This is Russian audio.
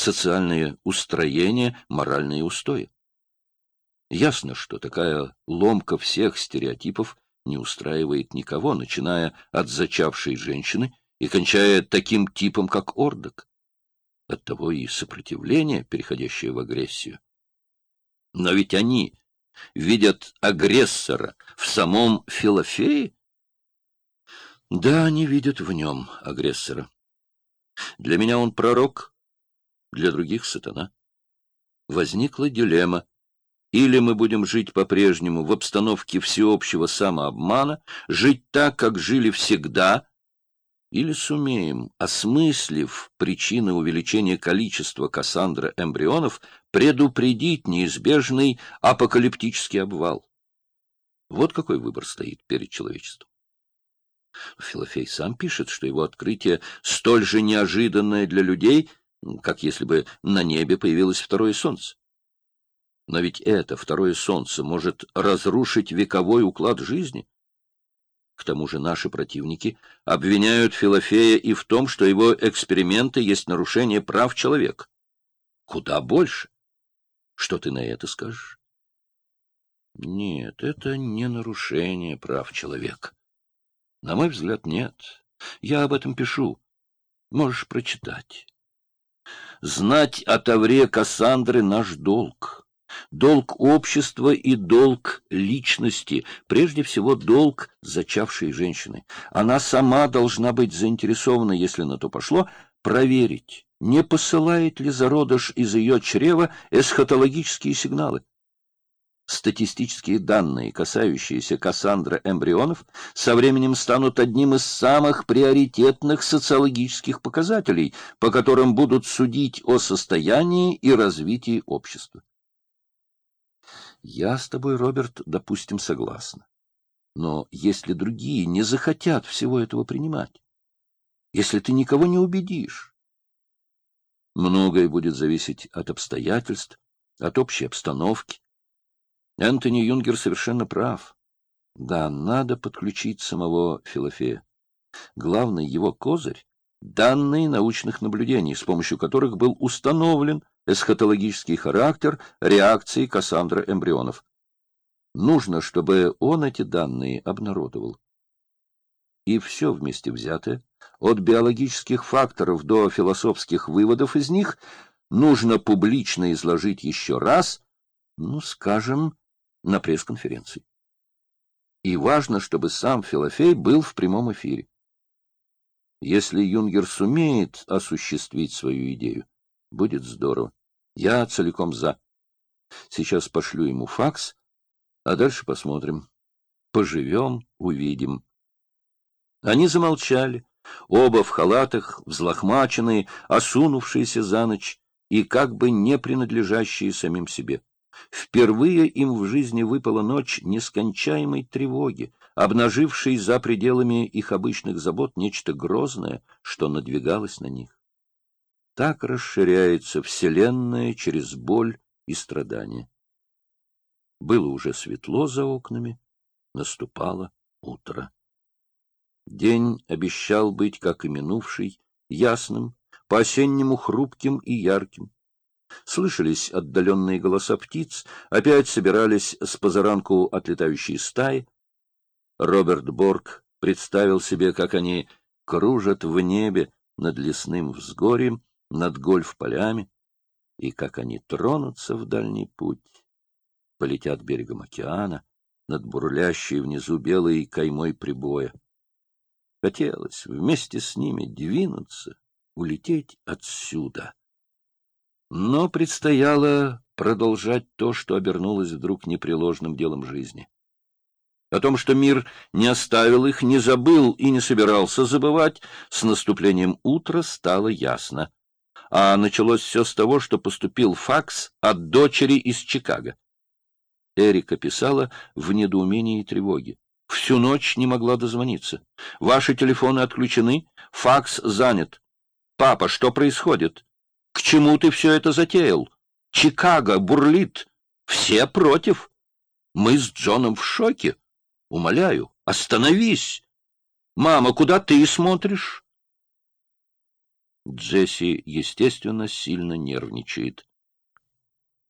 социальные устроения, моральные устои. Ясно, что такая ломка всех стереотипов не устраивает никого, начиная от зачавшей женщины и кончая таким типом, как Ордок. Оттого и сопротивление, переходящее в агрессию. Но ведь они видят агрессора в самом Филофее? Да, они видят в нем агрессора. Для меня он пророк, для других — сатана. Возникла дилемма. Или мы будем жить по-прежнему в обстановке всеобщего самообмана, жить так, как жили всегда, или сумеем, осмыслив причины увеличения количества Кассандра эмбрионов, предупредить неизбежный апокалиптический обвал. Вот какой выбор стоит перед человечеством. Филофей сам пишет, что его открытие столь же неожиданное для людей, как если бы на небе появилось второе солнце. Но ведь это второе солнце может разрушить вековой уклад жизни. К тому же наши противники обвиняют Филофея и в том, что его эксперименты есть нарушение прав человека. Куда больше. Что ты на это скажешь? Нет, это не нарушение прав человека. На мой взгляд, нет. Я об этом пишу. Можешь прочитать. Знать о Тавре Кассандры наш долг. Долг общества и долг личности, прежде всего долг зачавшей женщины. Она сама должна быть заинтересована, если на то пошло, проверить, не посылает ли зародыш из ее чрева эсхатологические сигналы статистические данные, касающиеся Кассандра эмбрионов, со временем станут одним из самых приоритетных социологических показателей, по которым будут судить о состоянии и развитии общества. Я с тобой, Роберт, допустим, согласна. Но если другие не захотят всего этого принимать, если ты никого не убедишь, многое будет зависеть от обстоятельств, от общей обстановки, Энтони Юнгер совершенно прав. Да, надо подключить самого Филофея. Главный его козырь — данные научных наблюдений, с помощью которых был установлен эсхатологический характер реакции Кассандра эмбрионов. Нужно, чтобы он эти данные обнародовал. И все вместе взятое, от биологических факторов до философских выводов из них, нужно публично изложить еще раз, ну, скажем, на пресс-конференции. И важно, чтобы сам Филофей был в прямом эфире. Если Юнгер сумеет осуществить свою идею, будет здорово. Я целиком за. Сейчас пошлю ему факс, а дальше посмотрим. Поживем, увидим. Они замолчали, оба в халатах, взлохмаченные, осунувшиеся за ночь и как бы не принадлежащие самим себе. Впервые им в жизни выпала ночь нескончаемой тревоги, обнажившей за пределами их обычных забот нечто грозное, что надвигалось на них. Так расширяется Вселенная через боль и страдания. Было уже светло за окнами, наступало утро. День обещал быть, как и минувший, ясным, по-осеннему хрупким и ярким. Слышались отдаленные голоса птиц, опять собирались с позаранку отлетающие стаи. Роберт Борг представил себе, как они кружат в небе над лесным взгорьем, над гольф-полями, и как они тронутся в дальний путь, полетят берегом океана, над бурлящей внизу белой каймой прибоя. Хотелось вместе с ними двинуться, улететь отсюда. Но предстояло продолжать то, что обернулось вдруг непреложным делом жизни. О том, что мир не оставил их, не забыл и не собирался забывать, с наступлением утра стало ясно. А началось все с того, что поступил факс от дочери из Чикаго. Эрика писала в недоумении и тревоге. Всю ночь не могла дозвониться. Ваши телефоны отключены, факс занят. Папа, что происходит? К чему ты все это затеял? Чикаго бурлит. Все против. Мы с Джоном в шоке. Умоляю, остановись. Мама, куда ты смотришь? Джесси, естественно, сильно нервничает.